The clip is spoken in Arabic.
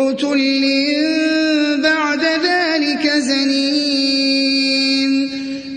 عتل بعد ذلك زنيم